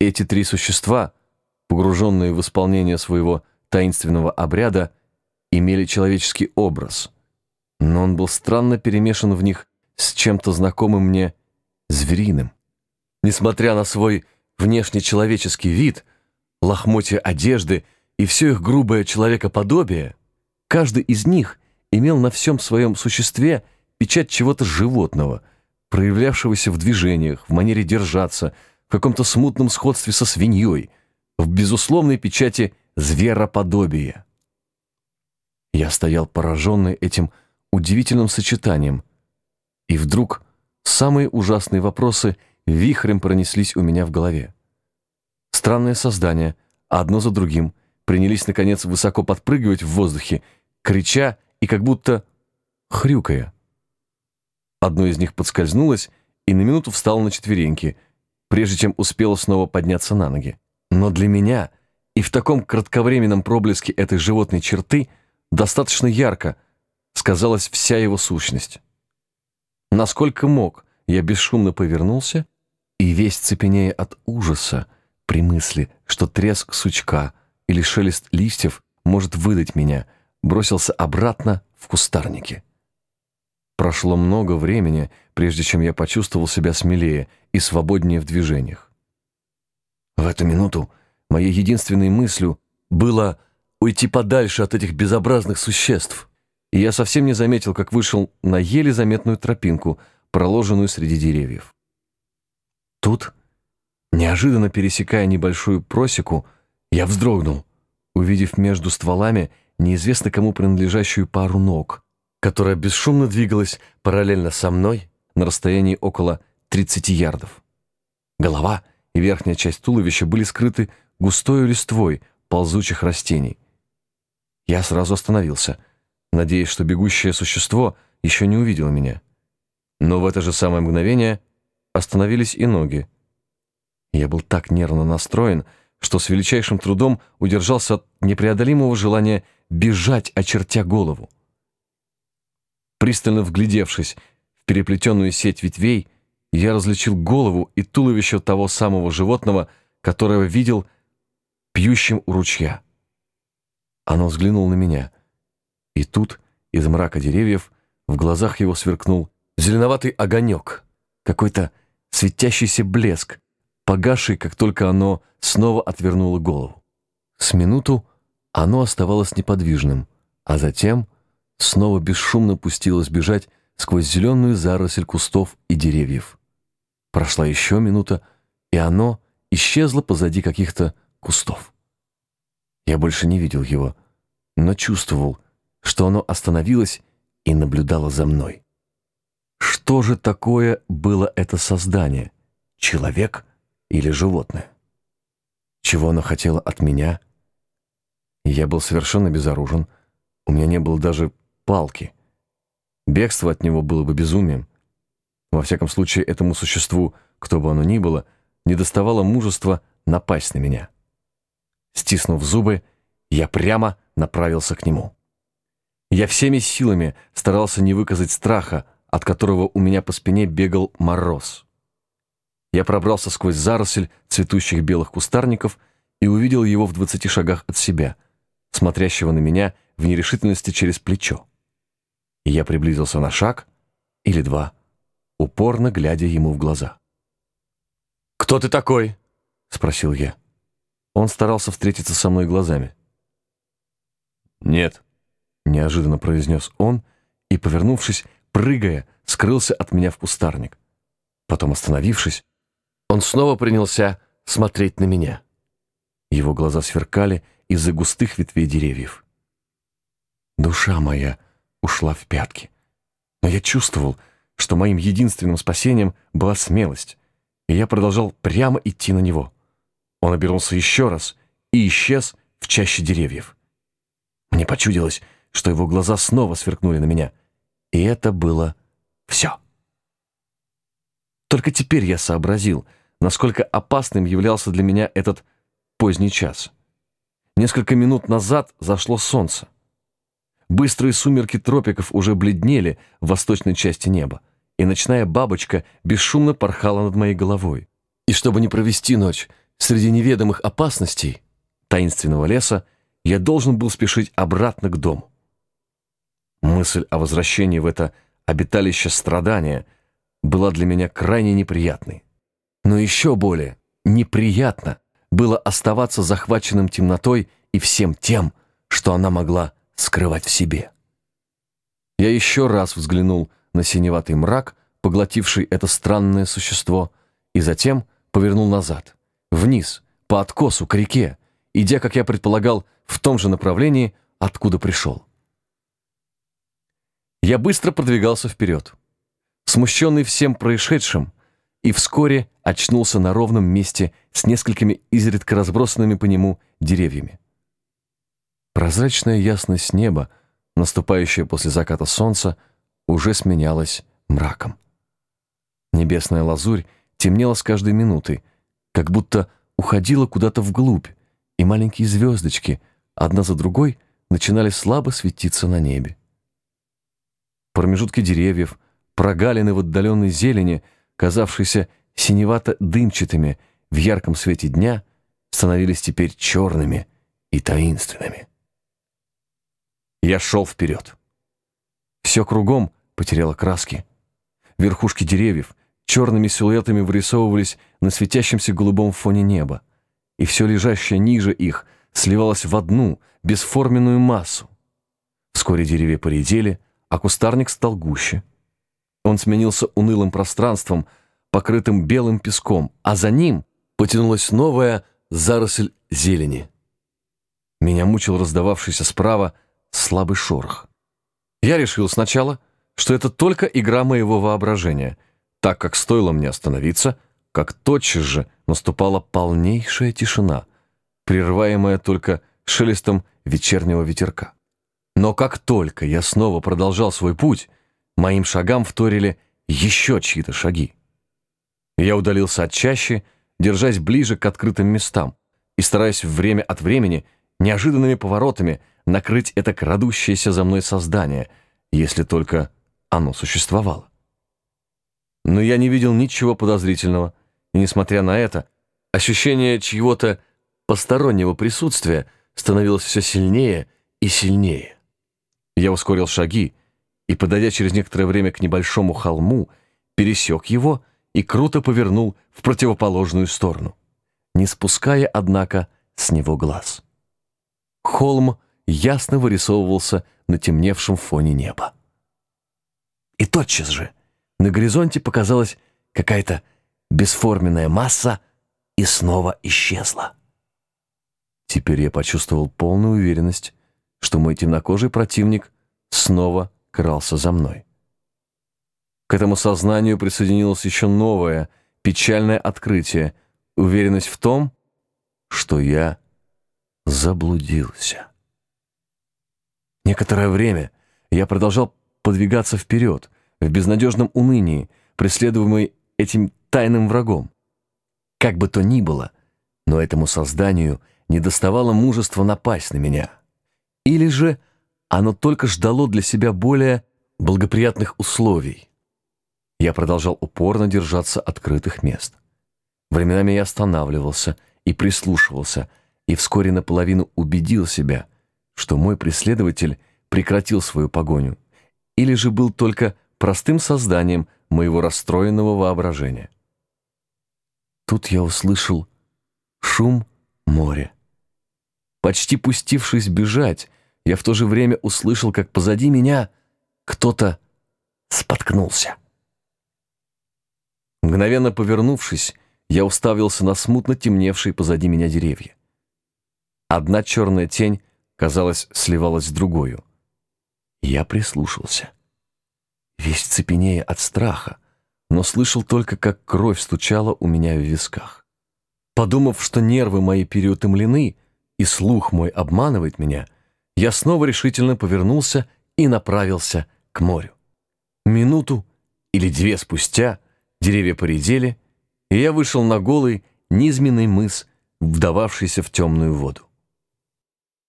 Эти три существа, погруженные в исполнение своего таинственного обряда, имели человеческий образ, но он был странно перемешан в них с чем-то знакомым мне звериным. Несмотря на свой внешне человеческий вид, лохмотья одежды и все их грубое человекоподобие, каждый из них имел на всем своем существе печать чего-то животного, проявлявшегося в движениях, в манере держаться, в каком-то смутном сходстве со свиньей, в безусловной печати звероподобия. Я стоял пораженный этим удивительным сочетанием, и вдруг самые ужасные вопросы вихрем пронеслись у меня в голове. Странные создания, одно за другим, принялись, наконец, высоко подпрыгивать в воздухе, крича и как будто хрюкая. Одно из них подскользнулось и на минуту встало на четвереньки, прежде чем успело снова подняться на ноги. Но для меня и в таком кратковременном проблеске этой животной черты достаточно ярко сказалась вся его сущность. Насколько мог, я бесшумно повернулся и весь цепенея от ужаса при мысли, что треск сучка или шелест листьев может выдать меня, бросился обратно в кустарники. Прошло много времени, прежде чем я почувствовал себя смелее и свободнее в движениях. В эту минуту моей единственной мыслью было уйти подальше от этих безобразных существ, и я совсем не заметил, как вышел на еле заметную тропинку, проложенную среди деревьев. Тут, неожиданно пересекая небольшую просеку, я вздрогнул, увидев между стволами неизвестно кому принадлежащую пару ног — которая бесшумно двигалась параллельно со мной на расстоянии около 30 ярдов. Голова и верхняя часть туловища были скрыты густой листвой ползучих растений. Я сразу остановился, надеясь, что бегущее существо еще не увидело меня. Но в это же самое мгновение остановились и ноги. Я был так нервно настроен, что с величайшим трудом удержался от непреодолимого желания бежать, очертя голову. Пристально вглядевшись в переплетенную сеть ветвей, я различил голову и туловище того самого животного, которого видел пьющим у ручья. Оно взглянуло на меня, и тут из мрака деревьев в глазах его сверкнул зеленоватый огонек, какой-то светящийся блеск, погасший, как только оно снова отвернуло голову. С минуту оно оставалось неподвижным, а затем — снова бесшумно пустилась бежать сквозь зеленую заросль кустов и деревьев. Прошла еще минута, и оно исчезло позади каких-то кустов. Я больше не видел его, но чувствовал, что оно остановилось и наблюдало за мной. Что же такое было это создание? Человек или животное? Чего оно хотело от меня? Я был совершенно безоружен, у меня не было даже палки. Бегство от него было бы безумием. Во всяком случае, этому существу, кто бы оно ни было, не доставало мужества напасть на меня. Стиснув зубы, я прямо направился к нему. Я всеми силами старался не выказать страха, от которого у меня по спине бегал мороз. Я пробрался сквозь заросль цветущих белых кустарников и увидел его в двадцати шагах от себя, смотрящего на меня в нерешительности через плечо и я приблизился на шаг или два, упорно глядя ему в глаза. «Кто ты такой?» — спросил я. Он старался встретиться со мной глазами. «Нет», — неожиданно произнес он и, повернувшись, прыгая, скрылся от меня в кустарник. Потом, остановившись, он снова принялся смотреть на меня. Его глаза сверкали из-за густых ветвей деревьев. «Душа моя!» Ушла в пятки. Но я чувствовал, что моим единственным спасением была смелость, и я продолжал прямо идти на него. Он обернулся еще раз и исчез в чаще деревьев. Мне почудилось, что его глаза снова сверкнули на меня, и это было все. Только теперь я сообразил, насколько опасным являлся для меня этот поздний час. Несколько минут назад зашло солнце. Быстрые сумерки тропиков уже бледнели в восточной части неба, и ночная бабочка бесшумно порхала над моей головой. И чтобы не провести ночь среди неведомых опасностей таинственного леса, я должен был спешить обратно к дому. Мысль о возвращении в это обиталище страдания была для меня крайне неприятной. Но еще более неприятно было оставаться захваченным темнотой и всем тем, что она могла скрывать в себе. Я еще раз взглянул на синеватый мрак, поглотивший это странное существо, и затем повернул назад, вниз, по откосу к реке, идя, как я предполагал, в том же направлении, откуда пришел. Я быстро продвигался вперед, смущенный всем происшедшим, и вскоре очнулся на ровном месте с несколькими изредка разбросанными по нему деревьями. Прозрачная ясность неба, наступающая после заката солнца, уже сменялась мраком. Небесная лазурь темнела с каждой минутой, как будто уходила куда-то вглубь, и маленькие звездочки, одна за другой, начинали слабо светиться на небе. Промежутки деревьев, прогалины в отдаленной зелени, казавшиеся синевато-дымчатыми в ярком свете дня, становились теперь черными и таинственными. Я шел вперед. Все кругом потеряло краски. Верхушки деревьев черными силуэтами вырисовывались на светящемся голубом фоне неба, и все лежащее ниже их сливалось в одну бесформенную массу. Вскоре деревья поредели, а кустарник стал гуще. Он сменился унылым пространством, покрытым белым песком, а за ним потянулась новая заросль зелени. Меня мучил раздававшийся справа слабый шорох. Я решил сначала, что это только игра моего воображения, так как стоило мне остановиться, как тотчас же наступала полнейшая тишина, прерываемая только шелестом вечернего ветерка. Но как только я снова продолжал свой путь, моим шагам вторили еще чьи-то шаги. Я удалился от чащи, держась ближе к открытым местам и стараясь время от времени неожиданными поворотами накрыть это крадущееся за мной создание, если только оно существовало. Но я не видел ничего подозрительного, и, несмотря на это, ощущение чьего-то постороннего присутствия становилось все сильнее и сильнее. Я ускорил шаги и, подойдя через некоторое время к небольшому холму, пересек его и круто повернул в противоположную сторону, не спуская, однако, с него глаз. Холм ясно вырисовывался на темневшем фоне неба. И тотчас же на горизонте показалась какая-то бесформенная масса и снова исчезла. Теперь я почувствовал полную уверенность, что мой темнокожий противник снова крался за мной. К этому сознанию присоединилось еще новое, печальное открытие, уверенность в том, что я заблудился. Некоторое время я продолжал подвигаться вперед, в безнадежном унынии, преследуемый этим тайным врагом. Как бы то ни было, но этому созданию не доставало мужества напасть на меня. Или же оно только ждало для себя более благоприятных условий. Я продолжал упорно держаться открытых мест. Временами я останавливался и прислушивался, и вскоре наполовину убедил себя — что мой преследователь прекратил свою погоню, или же был только простым созданием моего расстроенного воображения. Тут я услышал шум моря. Почти пустившись бежать, я в то же время услышал, как позади меня кто-то споткнулся. Мгновенно повернувшись, я уставился на смутно темневшие позади меня деревья. Одна черная тень казалось, сливалась с другою. Я прислушался. Весь цепенея от страха, но слышал только, как кровь стучала у меня в висках. Подумав, что нервы мои переутомлены и слух мой обманывает меня, я снова решительно повернулся и направился к морю. Минуту или две спустя деревья поредели, и я вышел на голый, низменный мыс, вдававшийся в темную воду.